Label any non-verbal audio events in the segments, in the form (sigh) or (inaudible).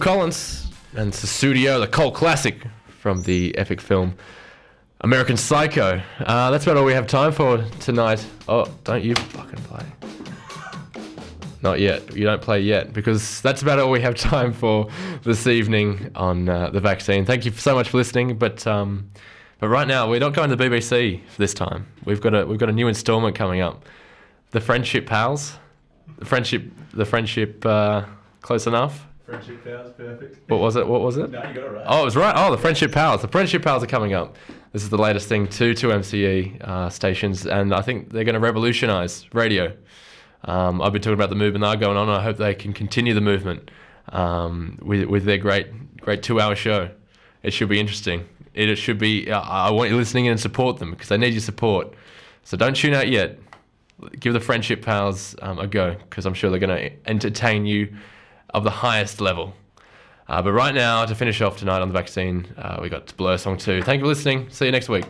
Collins and Sussudio, the cult classic from the epic film American Psycho. Uh, that's about all we have time for tonight. Oh, don't you fucking play. Not yet. You don't play yet because that's about all we have time for this evening on uh, the vaccine. Thank you so much for listening. But um, but right now we're not going to the BBC this time. We've got a we've got a new instalment coming up. The Friendship Pals. The friendship. The friendship. Uh, close enough. Friendship Pals, perfect. What was it? What was it? No, you got it right. Oh, it was right. Oh, the Friendship Pals. The Friendship Pals are coming up. This is the latest thing to two MCE uh, stations, and I think they're going to revolutionise radio. Um, I've been talking about the movement they're going on. And I hope they can continue the movement um, with with their great great two hour show. It should be interesting. It, it should be. Uh, I want you listening in and support them because they need your support. So don't tune out yet. Give the Friendship Pals um, a go because I'm sure they're going to entertain you of the highest level. Uh, but right now, to finish off tonight on the vaccine, uh, we got Blur Song 2. Thank you for listening. See you next week.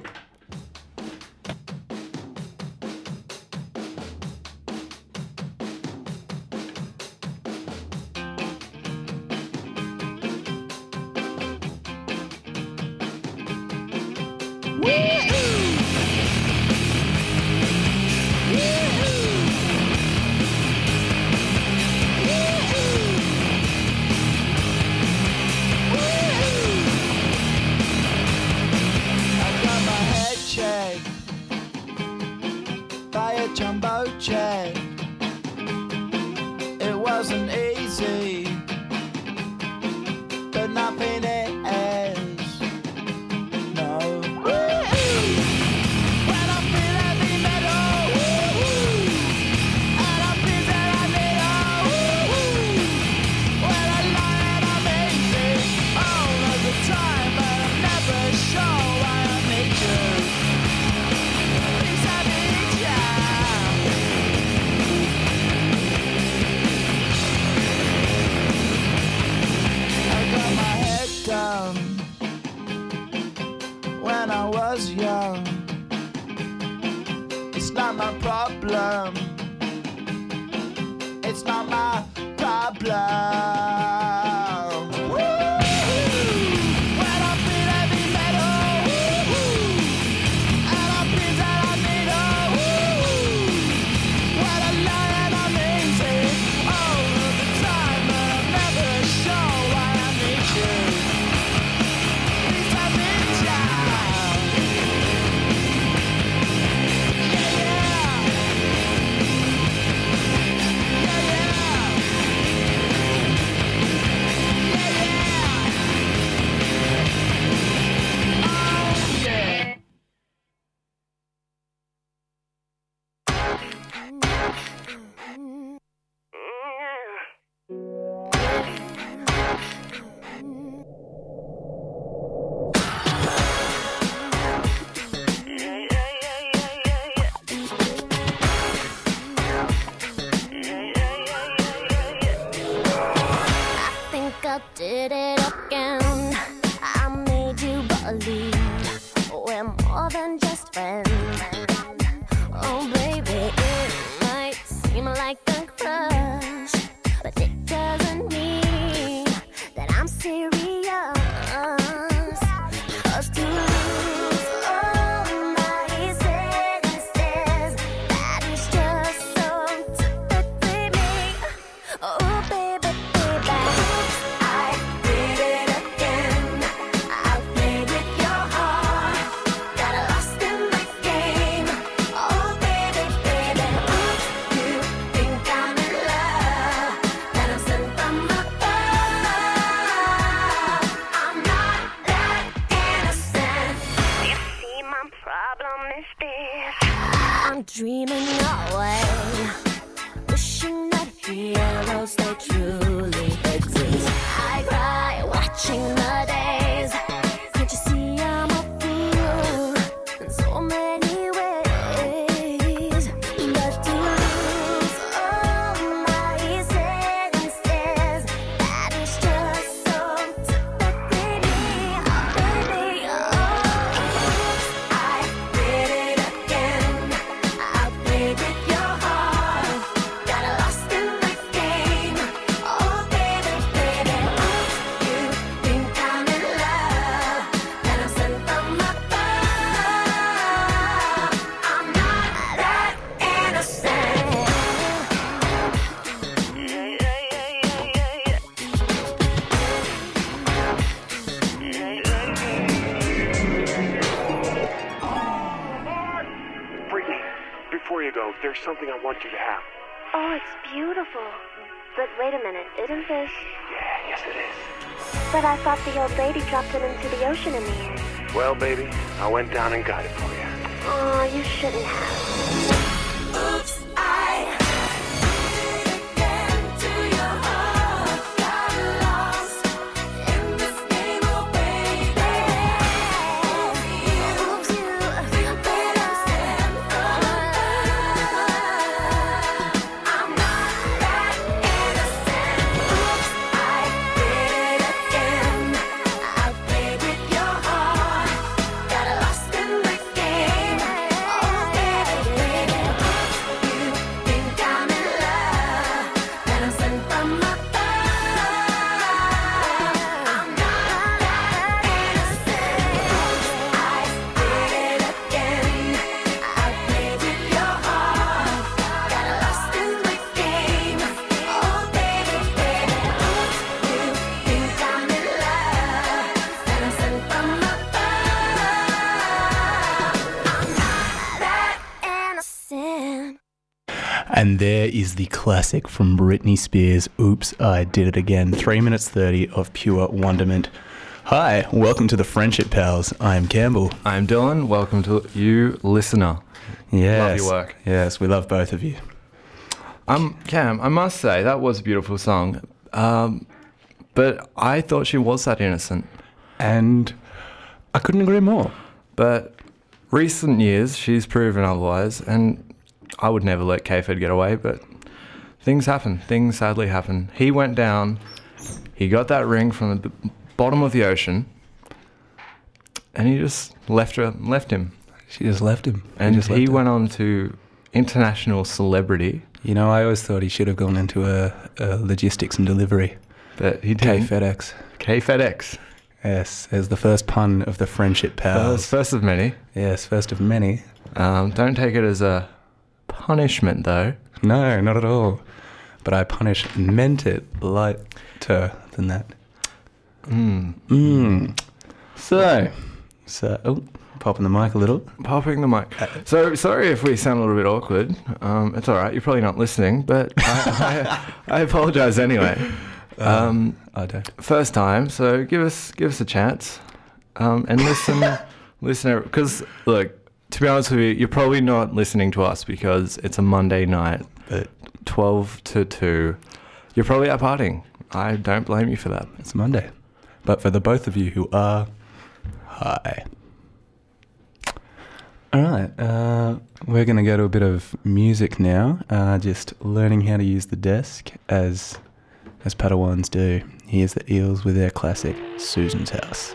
A minute, isn't this? Yeah, yes it is. But I thought the old lady dropped it into the ocean in the end. Well, baby, I went down and got it for you. Oh, you shouldn't have. And there is the classic from Britney Spears, Oops, I Did It Again. 3 minutes 30 of pure wonderment. Hi, welcome to the Friendship Pals. I am Campbell. I'm Dylan. Welcome to you, listener. Yes. Love your work. Yes, we love both of you. Um, Cam, I must say that was a beautiful song. Um, but I thought she was that innocent. And I couldn't agree more. But recent years, she's proven otherwise, and I would never let K-Fed get away. But things happen. Things sadly happen. He went down. He got that ring from the bottom of the ocean, and he just left her, left him. She just left him. And just he went on to international celebrity. You know, I always thought he should have gone into a, a logistics and delivery. But he K didn't. FedEx. K FedEx. Yes, as the first pun of the Friendship Pals. First, first of many. Yes, first of many. Um, don't take it as a punishment, though. No, not at all. But I punish meant it lighter than that. Mm. Mm. So, so oh, popping the mic a little. Popping the mic. So sorry if we sound a little bit awkward. Um, it's all right. You're probably not listening, but I, I, (laughs) I apologize anyway. Um, I don't. first time, so give us give us a chance um, and listen, (laughs) listen. Because look, to be honest with you, you're probably not listening to us because it's a Monday night, But twelve to two. You're probably out partying. I don't blame you for that. it's Monday. But for the both of you who are, hi. All right, uh, we're going to go to a bit of music now. Uh, just learning how to use the desk as as Padawans do. Here's the Eels with their classic Susan's House.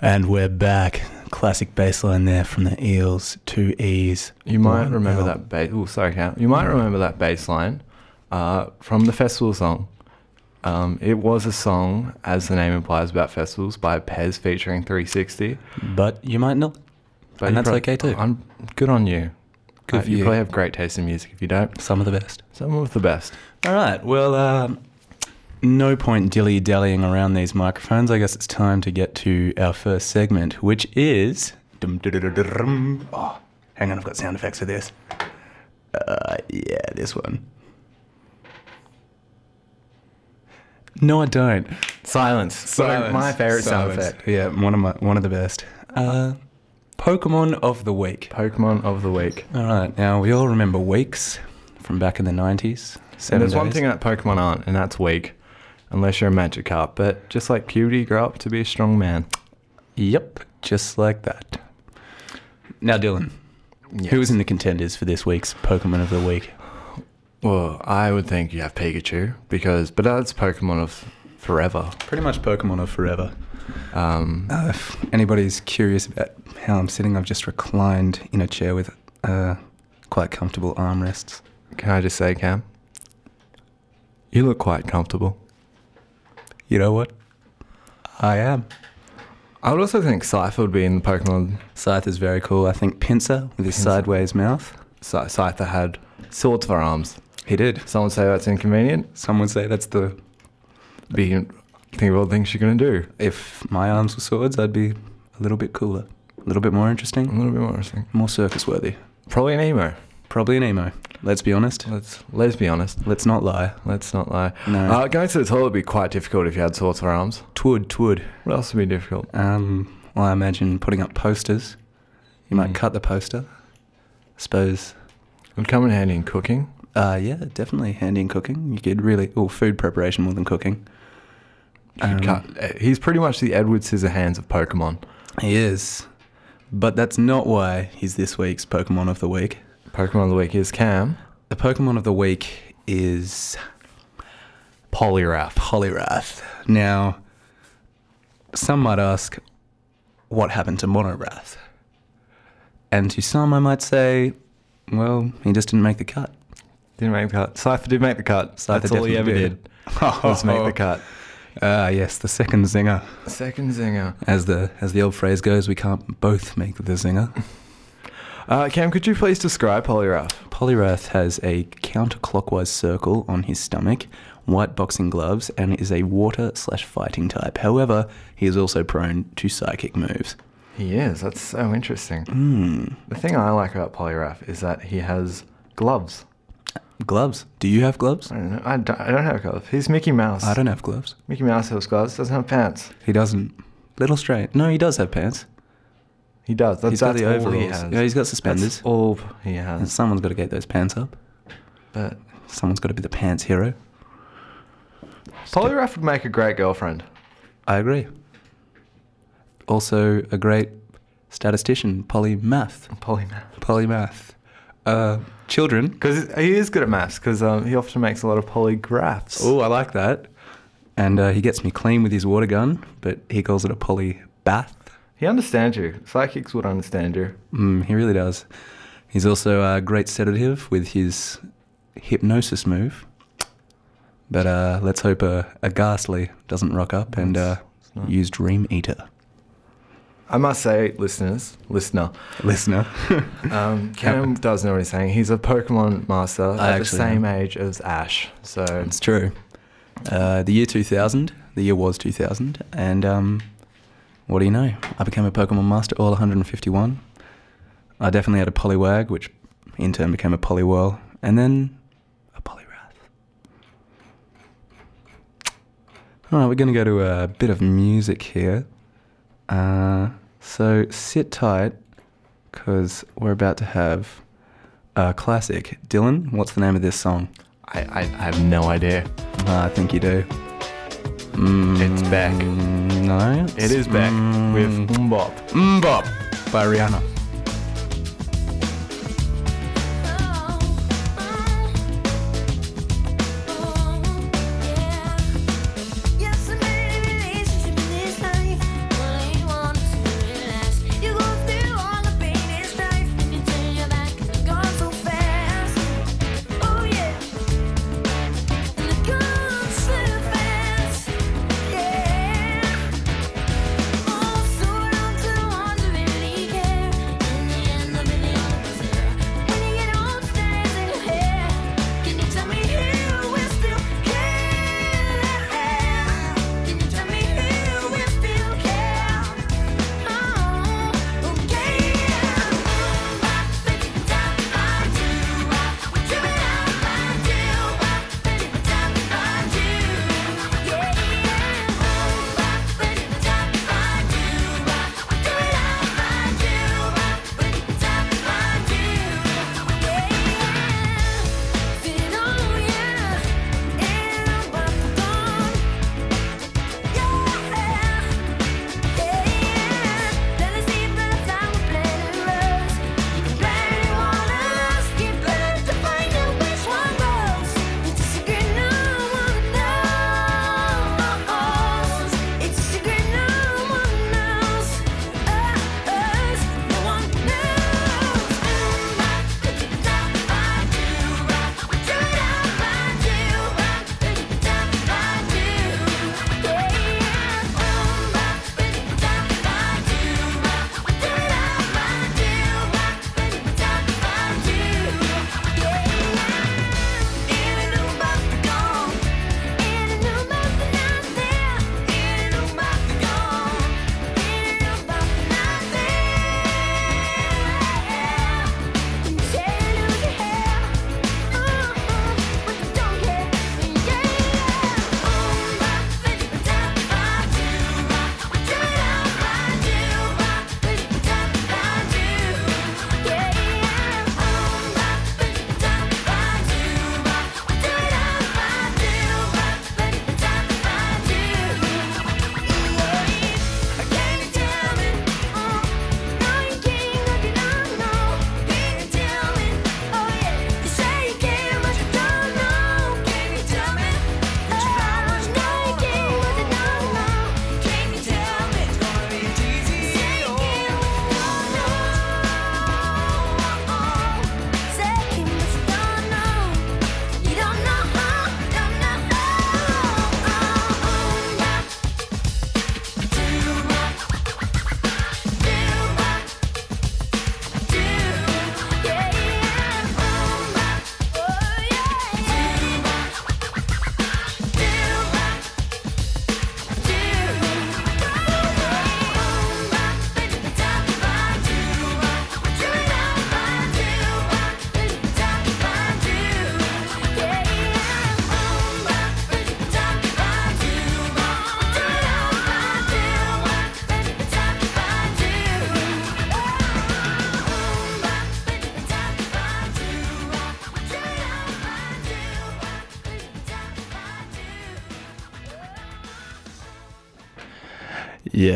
And we're back. Classic bass line there from the Eels, two E's. You might one remember L. that bass. Oh, sorry, Cam. You might remember that bass line uh, from the festival song. Um, it was a song, as the name implies, about festivals by Pez featuring 360. But you might not. But And that's prob- okay too. I'm good on you. Good Uh, you you. probably have great taste in music. If you don't, Some of the best. some of the best. All right. Well, um, no point dilly dallying around these microphones. I guess it's time to get to our first segment, which is. Oh, hang on, I've got sound effects for this. Uh, yeah, this one. No, I don't. Silence. Silence. My favorite sound effect. Yeah, one of my one of the best. Uh, Pokemon of the week. Pokemon of the week. All right. Now we all remember weeks from back in the nineties. There's one thing that Pokemon aren't, and that's weak. Unless you're a Magikarp. But just like puberty, grow up to be a strong man. Yep, just like that. Now, Dylan, who is in the contenders for this week's Pokemon of the Week? Well, I would think you have Pikachu because, but that's Pokemon of forever. Pretty much Pokemon of forever. Um, Uh, if anybody's curious about how I'm sitting, I've just reclined in a chair with uh, quite comfortable armrests. can I just say, Cam? You look quite comfortable. You know what? I am. I would also think Scyther would be in the Pokemon. Scythe is very cool. I think Pinsir with his Pinsir. sideways mouth. Scy- Scyther had swords for arms. He did. Someone say that's inconvenient. Some would say that's the. Be think of all the things you're gonna do. If my arms were swords, I'd be a little bit cooler, a little bit more interesting, A little bit more interesting. more circus worthy. Probably an emo. Probably an emo. Let's be honest. Let's let's be honest. Let's not lie. Let's not lie. No. Uh, going to the toilet would be quite difficult if you had swords for arms. Twould, twould. What else would be difficult? Um, well, I imagine putting up posters. You might Mm. cut the poster. I suppose. Would come in handy in cooking. Uh, yeah, definitely handy in cooking. You could really, oh, food preparation more than cooking. Um, cut. uh, He's pretty much the Edward Scissorhands of Pokemon. He is, but that's not why he's this week's Pokemon of the week. Pokemon of the week is Cam. The Pokemon of the week is Poliwrath. Poliwrath. Now, some might ask, what happened to Monorath? And to some, I might say, well, he just didn't make the cut. Didn't make the cut. Cypher did make the cut. Scyther That's all he ever definitely did. Let's make the cut. (laughs) Ah, yes, the second zinger. Second zinger. As the as the old phrase goes, we can't both make the zinger. (laughs) Uh, Cam, could you please describe Poliwrath? Poliwrath has a counterclockwise circle on his stomach, white boxing gloves, and is a water slash fighting type. However, he is also prone to psychic moves. He is. That's so interesting. Hmm. The thing I like about Poliwrath is that he has gloves. Gloves. Do you have gloves? I don't know. I don't, I don't have gloves. He's Mickey Mouse. I don't have gloves. Mickey Mouse has gloves. Doesn't have pants. He doesn't. Little straight. No, he does have pants. He does. That's, he's got that's the all overalls. he has. Yeah, he's got That's suspenders. all he And has. someone's got to get those pants up. But Someone's got to be the pants hero. Polygraph would make a great girlfriend. I agree. Also, a great statistician, polymath. Polymath. Polymath. Uh, children. Because he is good at maths. Because um, he often makes a lot of polygraphs. Oh, I like that. And uh, he gets me clean with his water gun, but he calls it a poly bath. He understands you. Psychics would understand you. Mm, he really does. He's also a great sedative with his hypnosis move. But uh, let's hope a, a Gastly doesn't rock up and uh, use Dream Eater. I must say, listeners, listener, Listener. (laughs) um, (laughs) Cam does know what he's saying. He's a Pokemon master I at the same am. age as Ash. So It's true. Uh, the year 2000, the year was 2000, and um, what do you know? I became a Pokemon Master, all 151. I definitely had a Poliwag, which in turn became a Poliwhirl, and then a Poliwrath. All right, we're going to go to a bit of music here. Uh, so sit tight, because we're about to have a classic. Dylan, what's the name of this song? I, I, I have no idea. Ah, I think you do. Mm, It's back. No, It is back Mm, with MMMBop. MMMBop by Rihanna.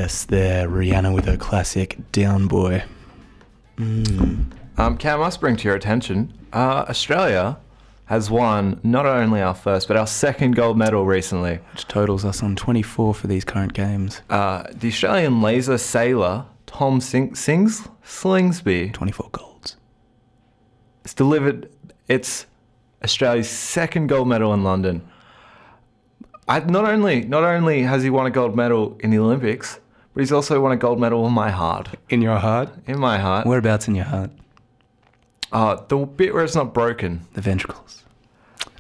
Yes, there, Rihanna with her classic Down Boy. Mm. Um, Cam, I must bring to your attention uh, Australia has won not only our first, but our second gold medal recently. Which totals us on 24 for these current games. Uh, the Australian laser sailor, Tom Sing- Sings Slingsby, 24 golds. It's delivered its Australia's second gold medal in London. I, not only not only has he won a gold medal in the Olympics, but he's also won a gold medal in my heart. In your heart? In my heart, Whereabouts in your heart? uh, the bit where it's not broken. The ventricles.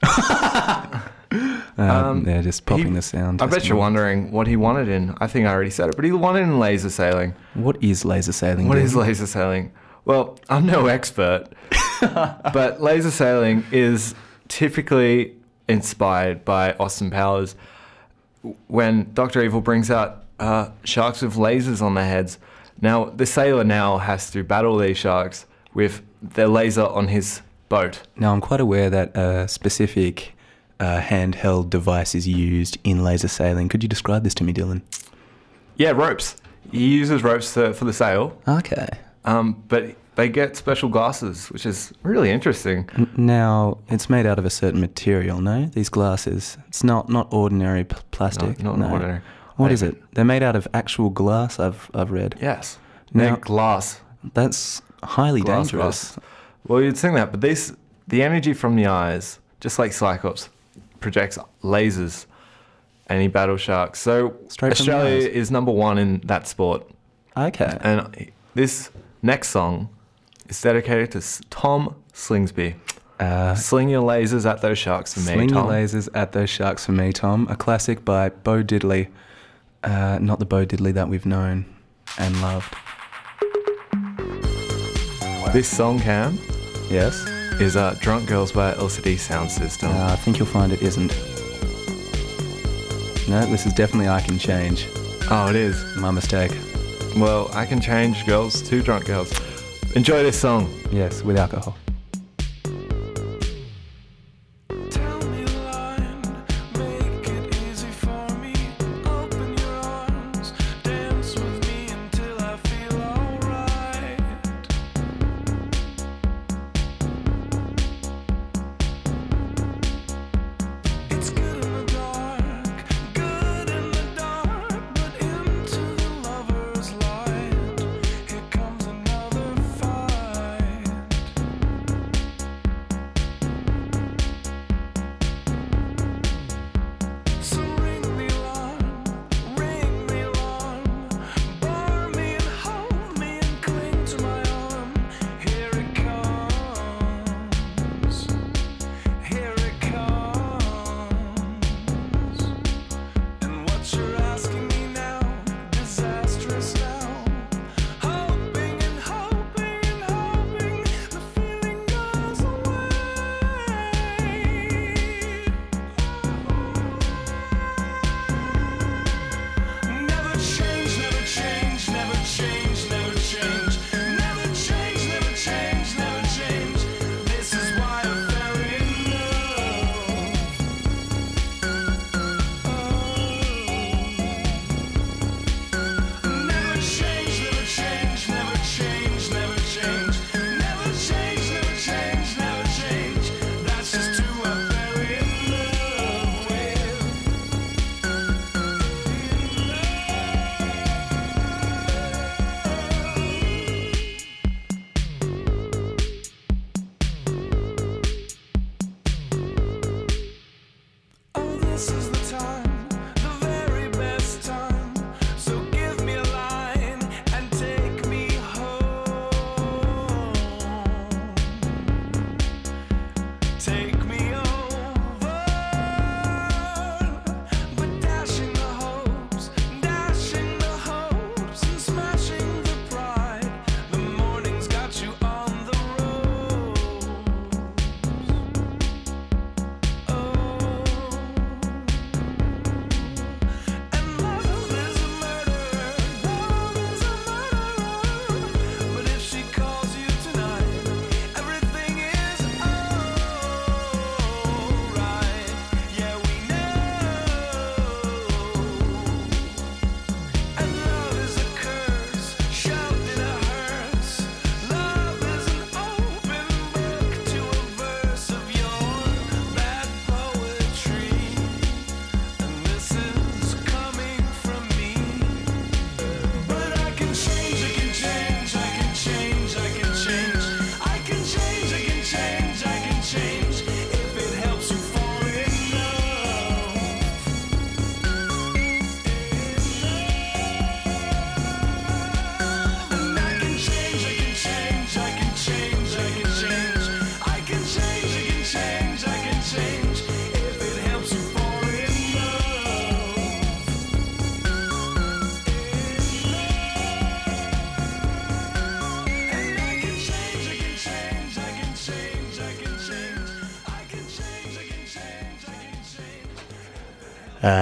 um, (laughs) Um, yeah, just popping he- the sound. I bet you're wondering what he it in. I think I already said it, but he won it in laser sailing. What is laser sailing? What is laser sailing? Well, I'm no expert, (laughs) but laser sailing is typically inspired by Austin Powers. When Doctor Evil brings out uh, sharks with lasers on their heads, now the sailor now has to battle these sharks with their laser on his boat. Now, I'm quite aware that a specific uh, handheld device is used in laser sailing. Could you describe this to me, Dylan? Yeah, ropes. He uses ropes to, for the sail, Okay. um, but they get special glasses, which is really interesting. Now, it's made out of a certain material, no? These glasses. It's not, not ordinary plastic. not no. ordinary. What is it? They're made out of actual glass, I've, I've read. Yes. Now- glass. That's highly Glass dangerous. glass. Well, you'd think that, but this, the energy from the eyes, just like Cyclops, projects lasers, Any battle sharks. So Straight Australia is number one in that sport. Okay. And this next song is dedicated to Tom Slingsby. Uh, Sling your lasers at those sharks for me, Tom. Sling your lasers at those sharks for me, Tom. A classic by Bo Diddley. Uh, not the Bo Diddley that we've known and loved. This song, Cam, Yes? is uh, Drunk Girls by LCD Sound System. Uh, I think you'll find it isn't. No, this is definitely I Can Change. oh, it is. My mistake. Well, I can change girls to drunk girls. Enjoy this song. Yes, with alcohol.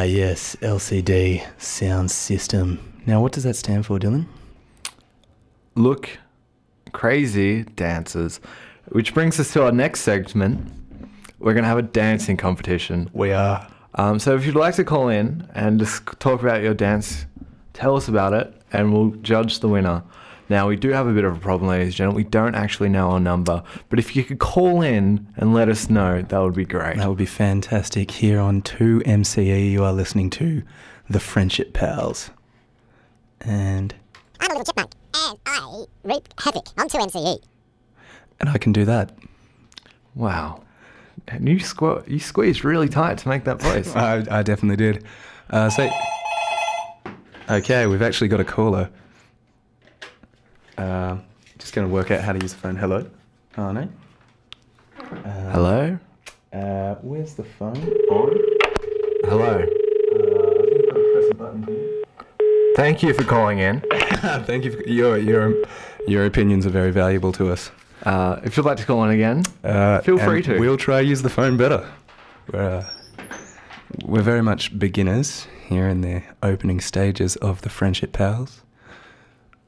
Ah, yes, LCD sound system. Now, what does that stand for, Dylan? Look crazy dancers. Which brings us to our next segment. We're going to have a dancing competition. We are. Um, so if you'd like to call in and just talk about your dance, tell us about it and we'll judge the winner. Now, we do have a bit of a problem, ladies and gentlemen. We don't actually know our number, but if you could call in and let us know, that would be great. That would be fantastic. Here on 2MCE, you are listening to The Friendship Pals. And I'm a little chipmunk, and I wreak havoc on 2MCE. and I can do that. Wow. And you, squ- you squeezed really tight to make that voice. (laughs) I, I definitely did. Uh, so, okay, we've actually got a caller. Uh, just going to work out how to use the phone. Hello? Oh, no? Hello? Uh, where's the phone? On? Hello. Uh, I think I've got to press a button here. Thank you for calling in. (laughs) Thank you. For, your, your, your opinions are very valuable to us. Uh, if you'd like to call in again, Uh, Feel free to. We'll try use the phone better. We're, uh, we're very much beginners here in the opening stages of the Friendship Pals.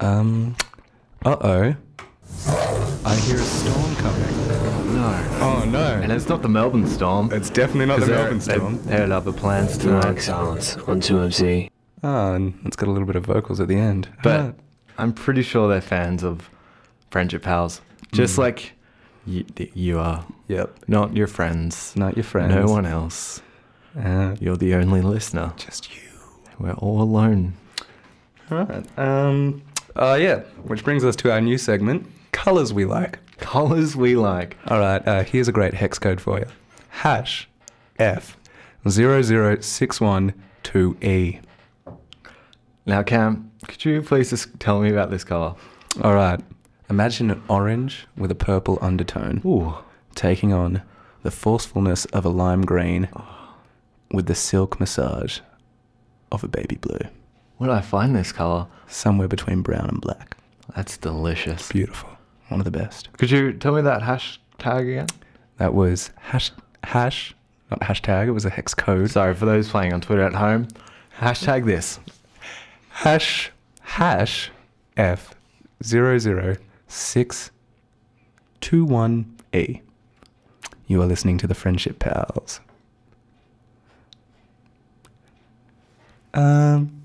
Um, uh oh. I hear a storm coming. no. Oh no. And it's not the Melbourne storm. it's definitely not the they're- Melbourne storm. They, they had other plans Dark tonight. silence on 2MC. Oh, and it's got a little bit of vocals at the end. But Ah, I'm pretty sure they're fans of Friendship Pals. Just Mm. like you, you are. yep. Not your friends. Not your friends. No one else. Uh, You're the only listener. just you. We're all alone. Alright. Um. Uh, yeah. Which brings us to our new segment, colors we like. Colors we like. All right, uh, here's a great hex code for you. Hash F 00612E. Now, Cam, could you please just tell me about this color? All right, imagine an orange with a purple undertone Ooh. taking on the forcefulness of a lime green with the silk massage of a baby blue. Where did I find this color? Somewhere between brown and black. That's delicious. Beautiful. One of the best. Could you tell me that hashtag again? That was hash, hash, not hashtag, it was a hex code. Sorry, for those playing on Twitter at home, hashtag this. hash hash f zero zero six two one e. You are listening to the Friendship Pals. Um,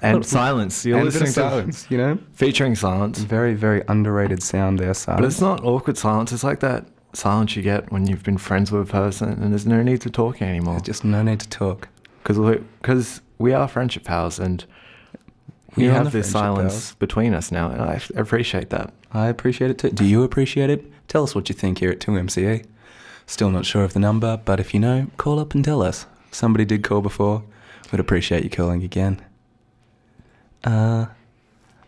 And (laughs) silence. You're and listening to silence, you know, featuring silence. very very underrated sound there, silence. But it's not awkward silence. It's like that silence you get when you've been friends with a person and there's no need to talk anymore. There's just no need to talk. Because we, cause we are friendship pals and we are have this silence pals. between us now. And I appreciate that. I appreciate it too. Do you appreciate it? Tell us what you think here at 2MCA. Still not sure of the number, but if you know, call up and tell us. Somebody did call before. We'd appreciate you calling again. Uh,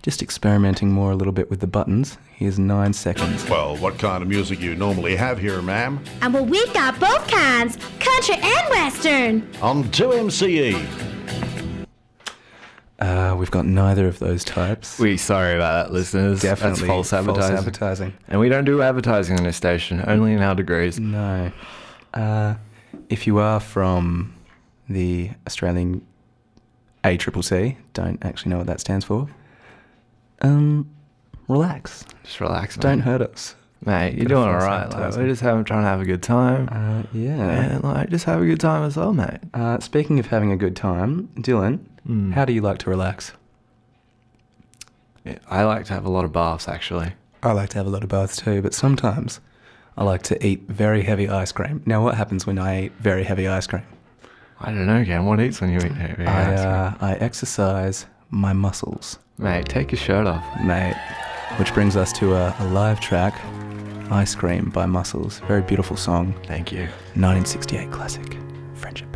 just experimenting more a little bit with the buttons. Here's nine seconds. Well, what kind of music you normally have here, ma'am? And well, we've got both kinds, country and western. On 2MCE. Uh, we've got neither of those types. We sorry about that, listeners. Definitely That's false advertising. False advertising. and we don't do advertising on this station, only in our degrees. No. Uh, if you are from the Australian ACCC, don't actually know what that stands for. Um, relax. Just relax, mate. Don't hurt us. Mate, you're doing all right. Like, we're just having, trying to have a good time. Uh, yeah. and like, just have a good time as well, mate. Uh, speaking of having a good time, Dylan, Mm. how do you like to relax? Yeah, I like to have a lot of baths, actually. I like to have a lot of baths too, but sometimes I like to eat very heavy ice cream. Now, what happens when I eat very heavy ice cream? I don't know, Cam. What eats when you eat heavy I, uh, I exercise my muscles. Mate, take your shirt off. mate. Which brings us to a, a live track, Ice Cream by Muscles. Very beautiful song. Thank you. 1968 classic, Friendship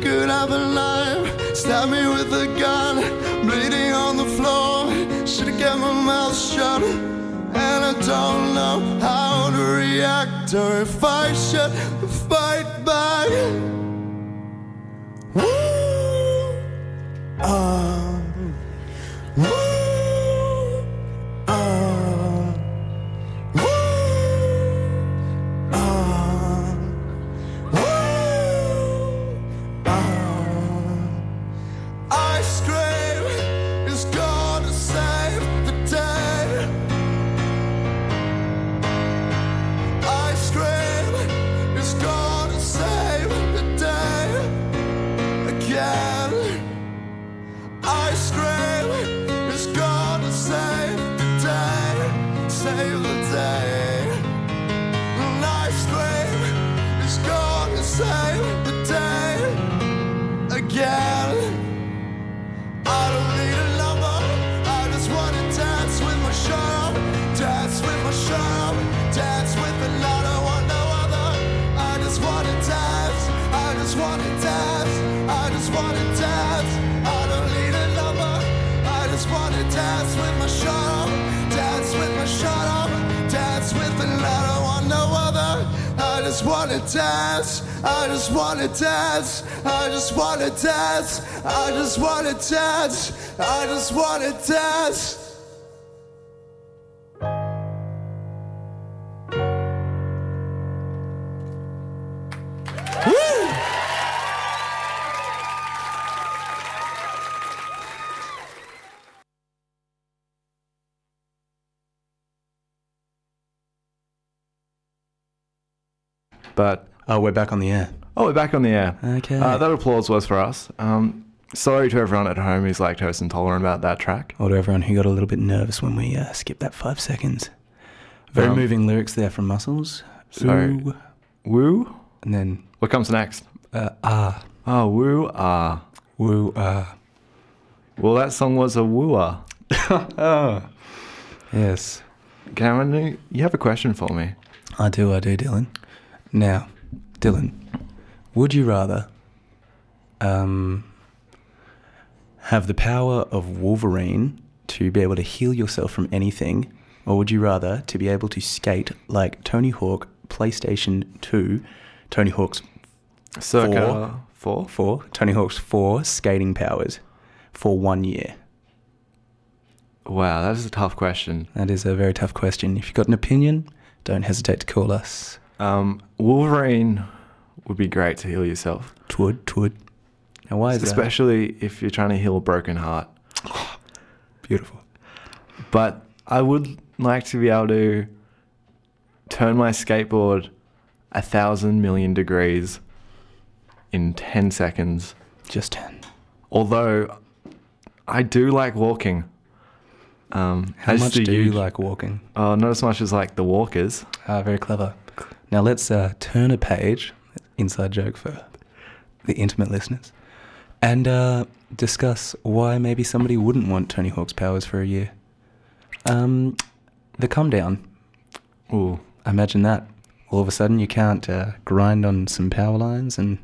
could have a knife, stab me with a gun, bleeding on the floor. Should've kept my mouth shut. And I don't know how to react or if I should fight back. Dance with lot of one no other. I just wanna dance. I just wanna dance. I just wanna dance. I just wanna dance. I just wanna dance. But Oh, we're back on the air. oh, we're back on the air. Okay. Uh, that applause was for us. Um, sorry to everyone at home who's lactose intolerant about that track. Or to everyone who got a little bit nervous when we uh, skipped that five seconds. Very Um, moving lyrics there from Muscles. Sorry. Ooh. Woo. And then What comes next? uh, ah, Oh, woo ah. woo, ah. Well, that song was a wooer. oh. (laughs) Yes, Cameron, you have a question for me. I do, I do, Dylan. Now, Dylan, would you rather um, have the power of Wolverine to be able to heal yourself from anything, or would you rather to be able to skate like Tony Hawk PlayStation 2, Tony Hawk's Circa four. 4, Tony Hawk's 4 skating powers for one year? Wow, that is a tough question. That is a very tough question. If you've got an opinion, don't hesitate to call us. Um, Wolverine would be great to heal yourself, Twood, twood. Now, why is that? especially if you're trying to heal a broken heart. (sighs) Beautiful. But I would like to be able to turn my skateboard a thousand million degrees in 10 seconds. Just 10. Although I do like walking. Um, How much do you like walking? Oh, not as much as like the walkers. Ah, very clever. Now let's uh, turn a page. Inside joke for the intimate listeners. and uh, discuss why maybe somebody wouldn't want Tony Hawk's powers for a year. Um, the come down. Ooh. Imagine that. All of a sudden, you can't uh, grind on some power lines and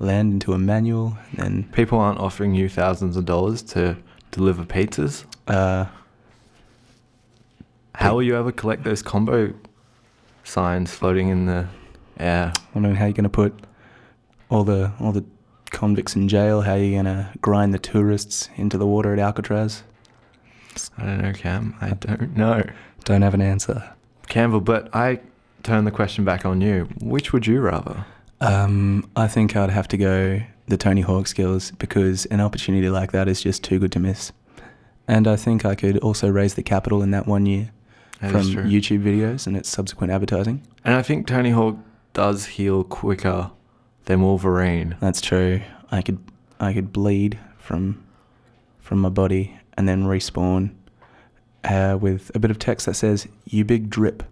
land into a manual, and People aren't offering you thousands of dollars to deliver pizzas. uh, How will you ever collect those combo signs floating in the air? wondering how you're going to put all the all the convicts in jail. How you're going to grind the tourists into the water at Alcatraz. I don't know, Cam. I don't know. Don't have an answer. Campbell, but I turn the question back on you. Which would you rather? Um, I think I'd have to go the Tony Hawk skills because an opportunity like that is just too good to miss. And I think I could also raise the capital in that one year That from. YouTube videos and its subsequent advertising. And I think Tony Hawk does heal quicker than Wolverine. That's true. I could I could bleed from from my body and then respawn uh, with a bit of text that says "You big drip."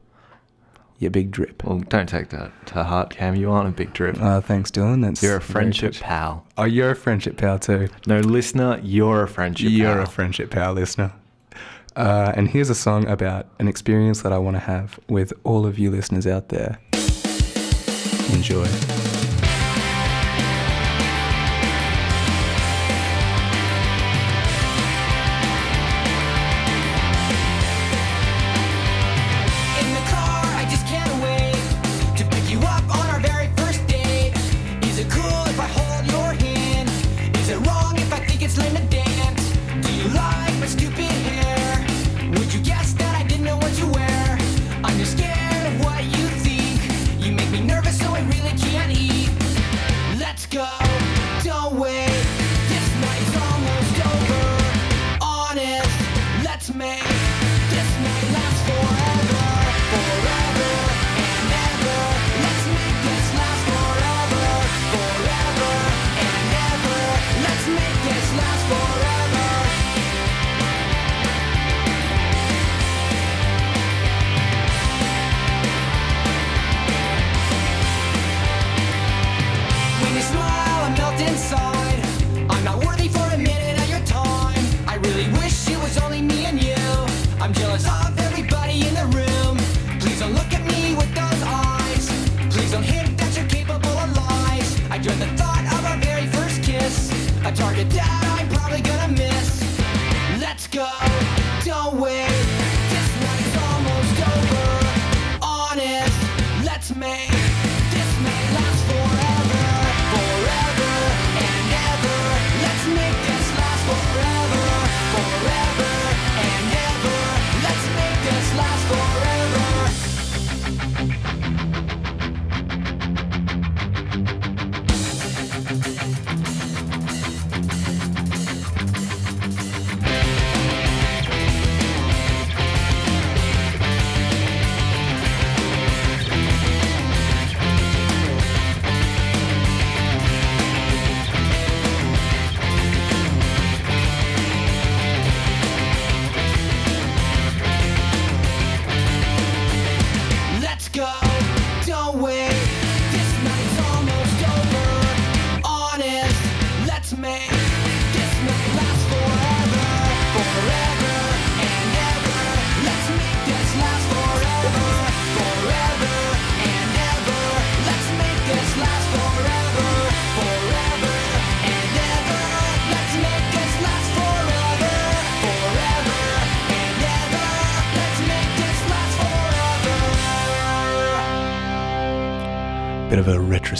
You big drip. Well, don't take that to heart, Cam. You aren't a big drip. Uh, thanks, Dylan. That's You're a friendship pal. Oh, you're a friendship pal too. No, listener, you're a friendship You're pal. a friendship pal listener. Uh, and here's a song about an experience that I want to have with all of you listeners out there. Enjoy.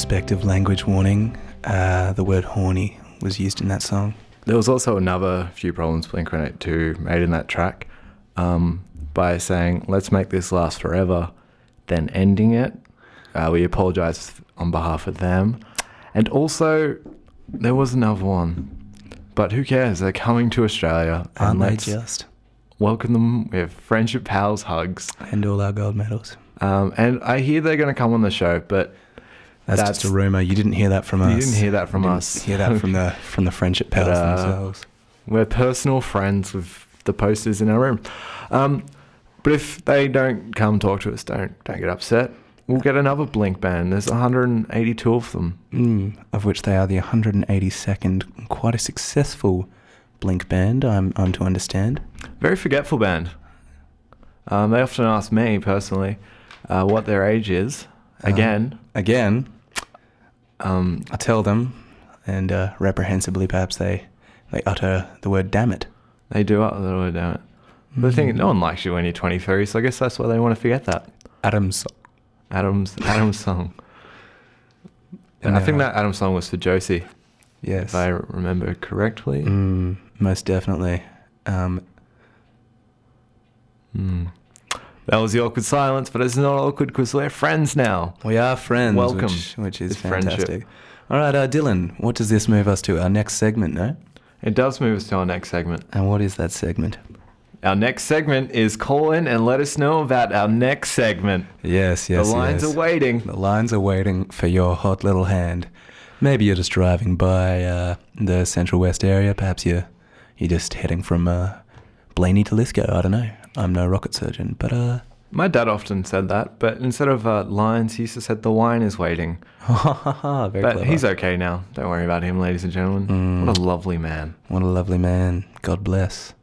Of retrospective language warning. Uh, the word horny was used in that song. There was also another few problems Blink 182 made in that track um, by saying, let's make this last forever, then ending it. Uh, we apologize on behalf of them. And also, there was another one. But who cares? They're coming to Australia. And Aren't they let's just? welcome them with friendship pals hugs. And all our gold medals. Um, and I hear they're going to come on the show, but That's, That's- just a rumor. You didn't hear that from us. You didn't hear that from You didn't us. Hear that from the from the friendship But, uh, themselves. we're personal friends with the posters in our room. Um, but if they don't come talk to us, don't don't get upset. we'll get another Blink band. There's 182 of them. Mm, of which they are the 182nd, quite a successful Blink band, I'm, I'm to understand. Very forgetful band. Um, they often ask me personally uh, what their age is. Again, Again, um, I tell them, and uh, reprehensibly perhaps they, they utter the word damn it. they do a little bit, damn it. But the thing, no one likes you when you're 23, so I guess that's why they want to forget that. Adams. Adam's Adam's (laughs) song. And I think that Adam's song was for Josie, Yes. if I remember correctly. Mm, most definitely. Um, Hmm. That was the awkward silence, but it's not awkward because we're friends now. we are friends, Welcome which, which is to friendship. fantastic. All right, uh, Dylan, what does this move us to? Our next segment, no? It does move us to our next segment. And what is that segment? Our next segment is call in and let us know about our next segment. Yes, yes, the lines yes. are waiting. The lines are waiting for your hot little hand. Maybe you're just driving by uh, the Central West area. Perhaps you're you're just heading from uh, Blayney to Lisco. I don't know. I'm no rocket surgeon, but uh, My dad often said that, but instead of uh, lines, he used to said the wine is waiting. (laughs) very But clever. he's okay now. Don't worry about him, ladies and gentlemen. Mm. What a lovely man. What a lovely man. God bless.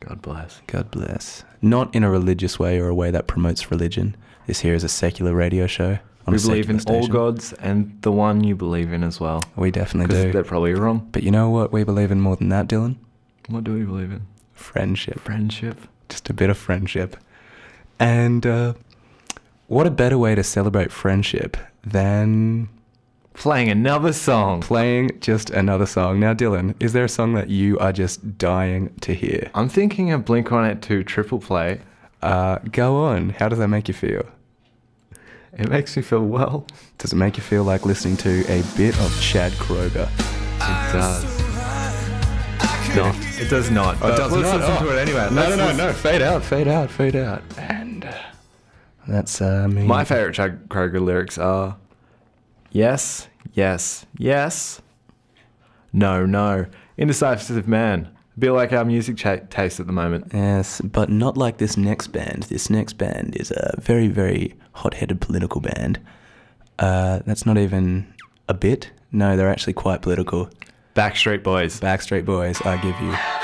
God bless. God bless. Not in a religious way or a way that promotes religion. This here is a secular radio show. We believe in secular all gods and the one you believe in as well. We definitely do. they're probably wrong. But you know what we believe in more than that, Dylan? What do we believe in? Friendship. Friendship. Just a bit of friendship. And uh, what a better way to celebrate friendship than Playing another song. playing just another song. Now, Dylan, is there a song that you are just dying to hear? I'm thinking of Blink 182 Triple Play. Uh, go on. How does that make you feel? It makes me feel well. Does it make you feel like listening to a bit of Chad Kroeger? It does. No, it does not. Oh, it But does let's not? listen Oh. to it anyway. No, no, no, no. Fade out, fade out, fade out. And uh, that's uh, me. My favorite Chad Kroeger lyrics are Yes, yes, yes. No, no. Indecisive man. Be like our music cha- taste at the moment. Yes, but not like this next band. This next band is a very, very hot-headed political band. Uh, that's not even a bit. No, they're actually quite political. Backstreet Boys. Backstreet Boys, I give you.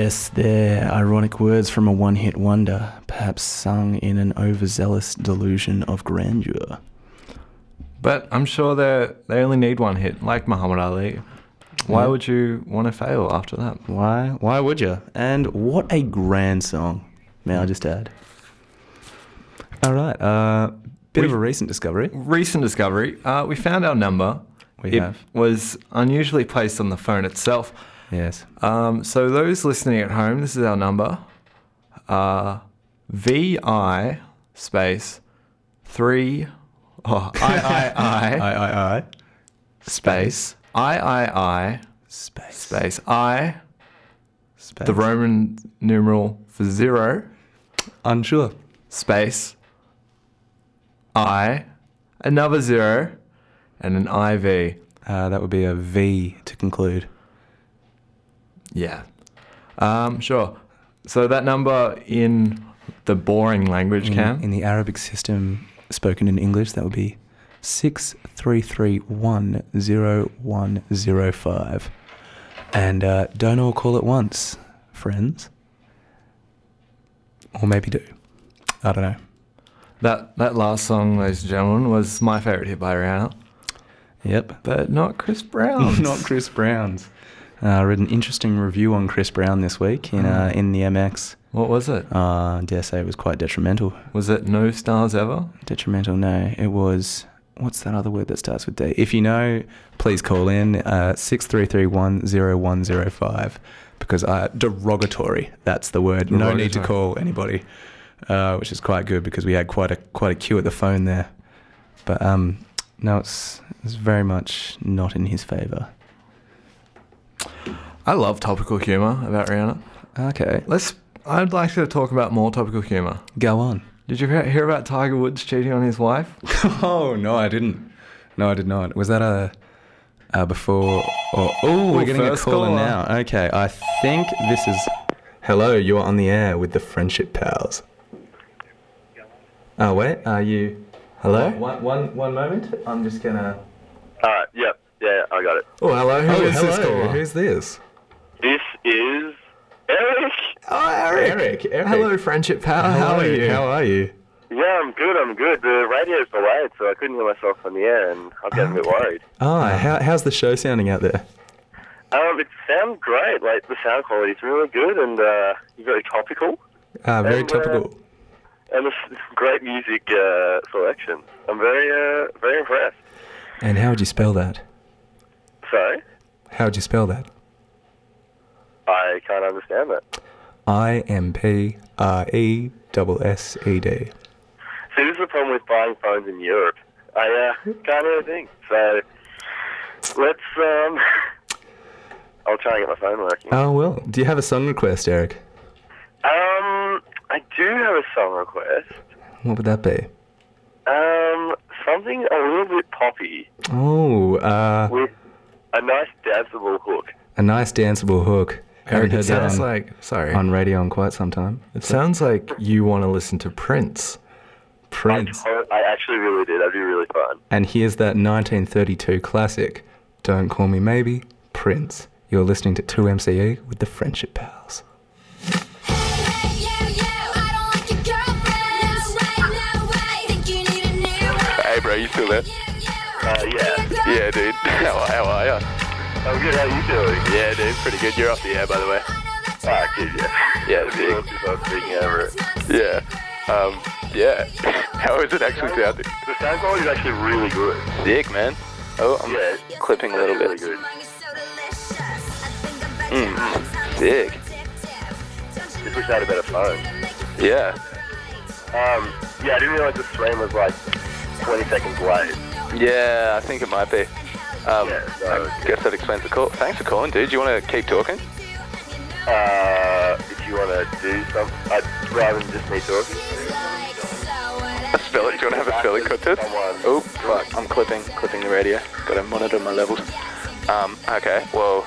Yes, they're ironic words from a one hit wonder, perhaps sung in an overzealous delusion of grandeur. But I'm sure they they only need one hit, like Muhammad Ali. Why Yeah. would you want to fail after that? Why? Why would you? And what a grand song, may I just add. All right, uh, bit of a recent discovery. Recent discovery: uh, we found our number. We it have. was unusually placed on the phone itself. Yes. Um, so those listening at home, this is our number. Uh, VI space three. Oh, I I I (laughs) I, I, I. space I I I Space. space I. Space. The Roman numeral for zero Unsure. space I, another zero, and an IV. Uh, that would be a V to conclude. Yeah. Um, sure. So that number in the boring language, In, Cam. in the Arabic system spoken in English, that would be six three three one zero one zero five. And uh, don't all call at once, friends. Or maybe do. I don't know. that that last song, ladies and gentlemen, was my favorite hit by Rihanna, Yep. but not Chris Brown. (laughs) Not Chris Brown's. Uh, I read an interesting review on Chris Brown this week in uh, in the MX. What was it? Uh, dare say it was quite detrimental. Was it No Stars Ever? Detrimental? No, it was. What's that other word that starts with D? If you know, please call in uh, six three three one zero one zero five because uh, derogatory. That's the word. No need to call anybody, uh, which is quite good because we had quite a quite a queue at the phone there. But um, no, it's it's very much not in his favour. I love topical humor about Rihanna. Okay, Let's. I'd like to talk about more topical humor. go on. Did you hear hear about Tiger Woods cheating on his wife? (laughs) oh no, I didn't. No, I did not. Was that a, a before or? Oh, we're Ooh, getting a first caller caller. now. Okay, I think this is. Hello, you're on the air with the Friendship Pals. Oh wait, are you? Hello. One, one, one moment. I'm just gonna. All right. yep, yeah, I got it. Oh, hello. Who Oh, is this hello. caller? Who's this? This is Eric. Oh, Eric. Eric, Eric. Hello, friendship pal. How are you? How are you? Yeah, I'm good. I'm good. The radio's delayed, so I couldn't hear myself on the air, and I'm getting a bit worried. Oh, how, how's the show sounding out there? Um, it sounds great. Like the sound quality's really good, and uh, very topical, Uh, very And, uh, topical. and it's great music uh, selection. I'm very, uh, very impressed. And how would you spell that? So How would you spell that? I can't understand that. I M P R E double S E D. See, this is the problem with buying phones in Europe. I uh, can't hear a thing. So let's. Um, (laughs) I'll try and get my phone working. Oh well. Do you have a song request, Eric? Um, I do have a song request. What would that be? Um, something a little bit poppy Oh, uh, with a nice danceable hook. a nice danceable hook. Haven't Eric, it heard that sounds on, like sorry. on radio in quite some time. it sounds like you want to listen to Prince. Prince. I, I actually really did. That'd be really fun. And here's that 1932 classic. Don't call me maybe. Prince. You're listening to 2MCE with the Friendship Pals. Hey, bro, you still there? Uh, yeah. Yeah, dude. (laughs) How, how are ya? I'm good. How you doing? Yeah, dude, pretty good. You're off the air, by the way. Ah, good. Yeah. Yeah, It'd be sick. awesome if I was speaking over. Yeah. Um, yeah. (laughs) How is it actually sounding? The sound quality is actually really good. Sick, man. Oh, I'm Yeah. clipping a little Really bit. good. Mm, sick. Just wish I had a better phone. Yeah. Um, yeah, I didn't realize the stream was like 20 seconds late. Yeah, I think it might be. Um, Yeah, no, I guess that explains the call. Thanks for calling, dude. Do you want to keep talking? Uh, if you want to do something, I'd rather than just me talking. (laughs) A spelling? Do you want to have a spelling contest? Oh, fuck. I'm clipping, clipping the radio. Got to monitor my levels. Um, okay, well,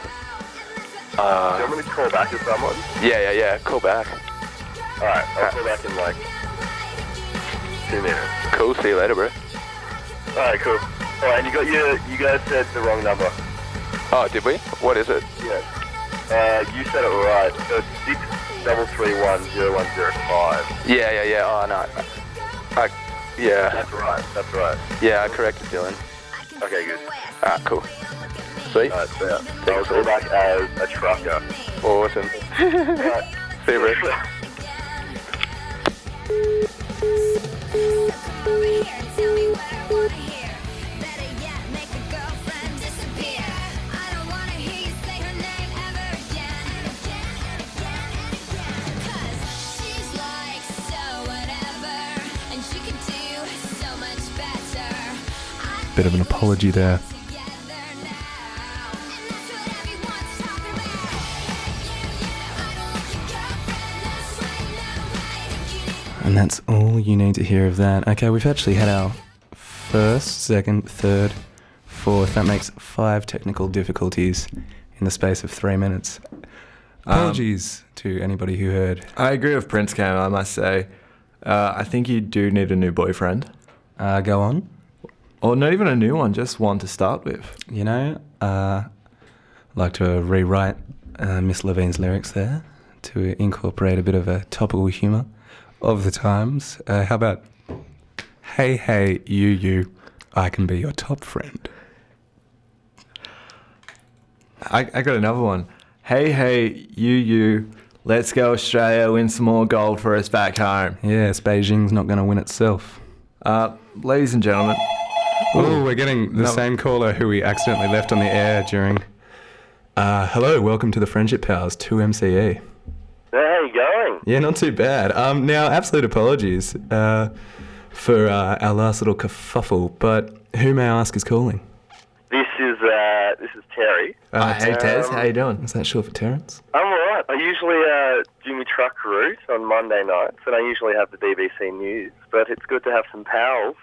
Do uh, you want me to call back to someone? yeah, yeah, yeah. Call back. Alright, I'll call back in like two minutes. Cool. See you later, bro. Alright, cool. Alright, and you got your, you guys said the wrong number. Oh, did we? What is it? Yeah. Uh, you said it right. So it's six double three one zero one zero five. Yeah, yeah, yeah. Oh no. I, yeah, That's right. That's right. yeah. I corrected Dylan. Okay, good. Ah, cool. Sweet. Alright, so I'll call back as a trucker. Awesome. (laughs) Alright. See you, bro. (laughs) Bit of an apology there. And that's all you need to hear of that. Okay, we've actually had our first, second, third, fourth. That makes five technical difficulties in the space of three minutes. Apologies to anybody who heard. I agree with Prince Cam, I must say. Uh, I think you do need a new boyfriend. Uh, go on. Or not even a new one, just one to start with. You know, uh, I'd like to rewrite uh, Miss Lavigne's lyrics there to incorporate a bit of a topical humour of the times. Uh, how about, hey, hey, you, you, I can be your top friend. I, I got another one. Hey, hey, you, you, let's go Australia, win some more gold for us back home. Yes, Beijing's not going to win itself. Uh, ladies and gentlemen, Oh, we're getting the No. same caller who we accidentally left on the air during. Uh, hello, welcome to the Friendship Powers 2MCE. How you going? Yeah, not too bad. Um, now, absolute apologies uh, for uh, our last little kerfuffle, but who may I ask is calling? This is uh, this is Terry. uh, hey Tez, um, how you doing? Is that short for Terrence? I'm alright. I usually uh, do my truck route on Monday nights, and I usually have the BBC News. But it's good to have some pals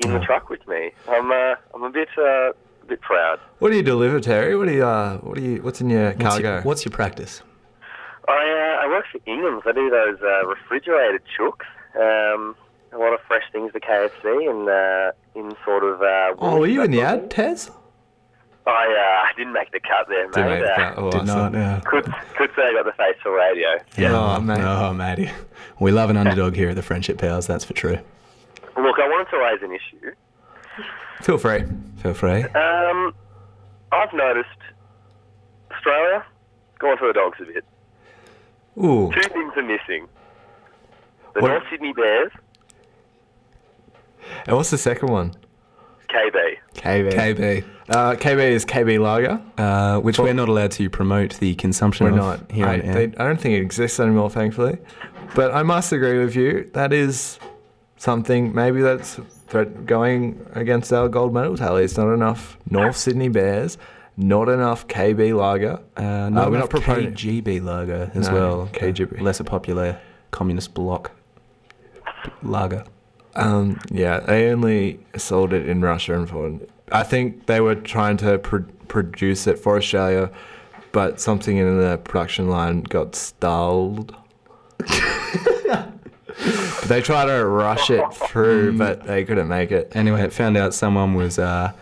in the Oh. truck with me. I'm uh, I'm a bit uh, a bit proud. What do you deliver, Terry? What do you, uh, what do you, what's in your What's cargo? your, what's your practice? I uh, I work for Ingham's. I do those uh, refrigerated chooks. Um, a lot of fresh things for KFC and uh, in sort of. Uh, oh, were you in the that sort of ad, Tez? I uh, didn't make the cut there, mate. Didn't make the Uh, cut. Oh, Did awesome. not. Uh, Could could say I got the face for radio. Yeah. Oh, mate. Oh, matey. We love an underdog here at the Friendship Powers, that's for true. Look, I wanted to raise an issue. Feel free. Feel free. Um, I've noticed Australia going for the dogs a bit. Ooh. Two things are missing: the What- North Sydney Bears, And what's the second one? KB. KB. KB, Uh, KB is KB Lager. uh, which we're not allowed to promote the consumption We're of not. here I, on air. they, I don't think it exists anymore, thankfully. But I must agree with you. That is something maybe that's threat going against our gold medal tally. It's not enough North Sydney Bears, not enough KB Lager. Uh, not Uh, we're not proposing- KGB lager as No, well. KGB. The lesser popular communist bloc lager. Um, yeah, they only sold it in Russia and for. I think they were trying to pr- produce it for Australia, but something in the production line got stalled. (laughs) they tried to rush it through, Mm. but they couldn't make it. Anyway, it found out someone was uh,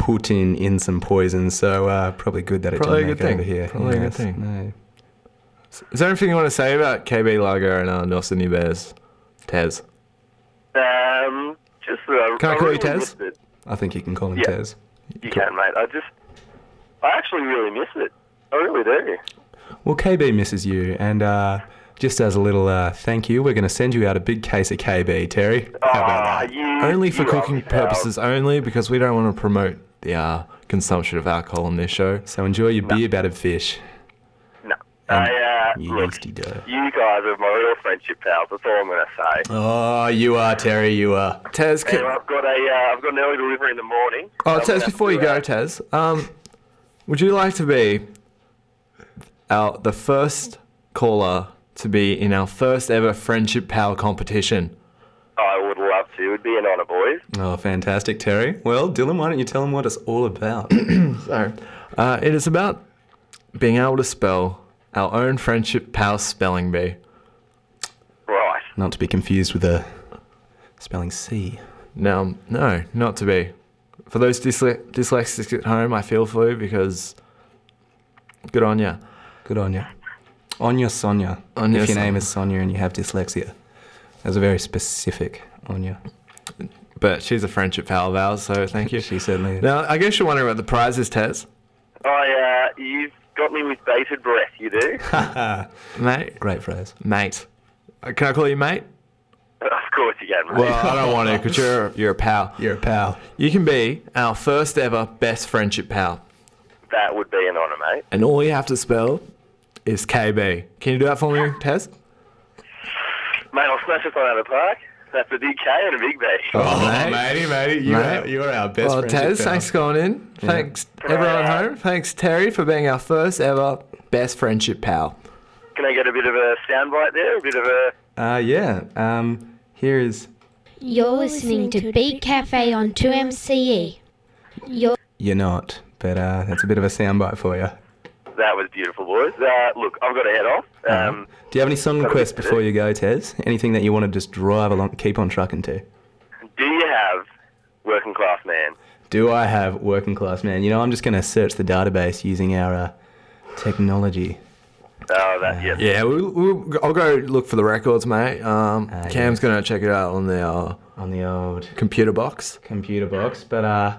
putting in some poison, so uh, probably good that it Probably didn't good make it thing. over here. Probably a good Yes, thing. No. Is there anything you want to say about KB Lager and uh, North Sydney Bears? Tez. Um, just uh, Can I call you really Tez? I think you can call him Yeah. Tez. You can, mate. I just, I actually really miss it. I really do. Well, KB misses you, and uh, just as a little uh, thank you, we're going to send you out a big case of KB, Terry. How about Ah, that? you, Only for cooking ugly pal. purposes only, because we don't want to promote the uh, consumption of alcohol on this show. So enjoy your beer battered fish. No. I, uh, You look, yeasty dough. you guys are my real friendship pals. That's all I'm going to say. Oh, you are, Terry, you are. Tez, can, Anyway, I've got a, uh, I've got an early delivery in the morning. Oh, I'm Tez, gonna before you go, uh, Tez, um, would you like to be our the first caller to be in our first ever friendship power competition? I would love to. It would be an honour, boys. Oh, fantastic, Terry. Well, Dylan, why don't you tell him what it's all about? (clears throat) So, uh, it is about being able to spell our own friendship power spelling bee. Right. Not to be confused with a spelling C. Now, no, not to be. For those dysle- dyslexics at home, I feel for you because good on ya. Good on you. Anya Sonia. Anya if your name is Sonia and you have dyslexia. That's a very specific Anya. But she's a friendship pal of ours, so thank you. (laughs) She certainly is. Now, I guess you're wondering what the prize is, Tez. I, uh, you've got me with bated breath, you do. (laughs) Mate. Great phrase. Mate. Uh, Can I call you mate? of course you can, mate. Well, I don't want to because you're, you're a pal. You're a pal. You can be our first ever best friendship pal. that would be an honour, mate. And all you have to spell is KB. Can you do that for me, (laughs) Tez? Mate, I'll smash it out of the park. That's a big K and a big B. Oh, mate. matey, matey, you Mate. are, you are our best Well, friendship Tez, thanks for calling in. Thanks, everyone at home. Thanks, Terry, for being our first ever best friendship pal. Can I get a bit of a soundbite there? A bit of a. Uh, yeah. Um, here is. You're listening to Beat Cafe on 2MCE. You're You're not, but uh, that's a bit of a soundbite for you. That was beautiful, boys. Uh, look, I've got to head off. Um, Do you have any song got requests before you go, Tez? Anything that you want to just drive along, keep on trucking to? do you have Working Class Man? Do I have working class man? You know, I'm just going to search the database using our uh, technology. Oh, that, yes. Yeah, we'll, we'll, I'll go look for the records, mate. Um, Ah, Cam's yes. going to check it out on the uh, on the old computer box. computer box. But uh,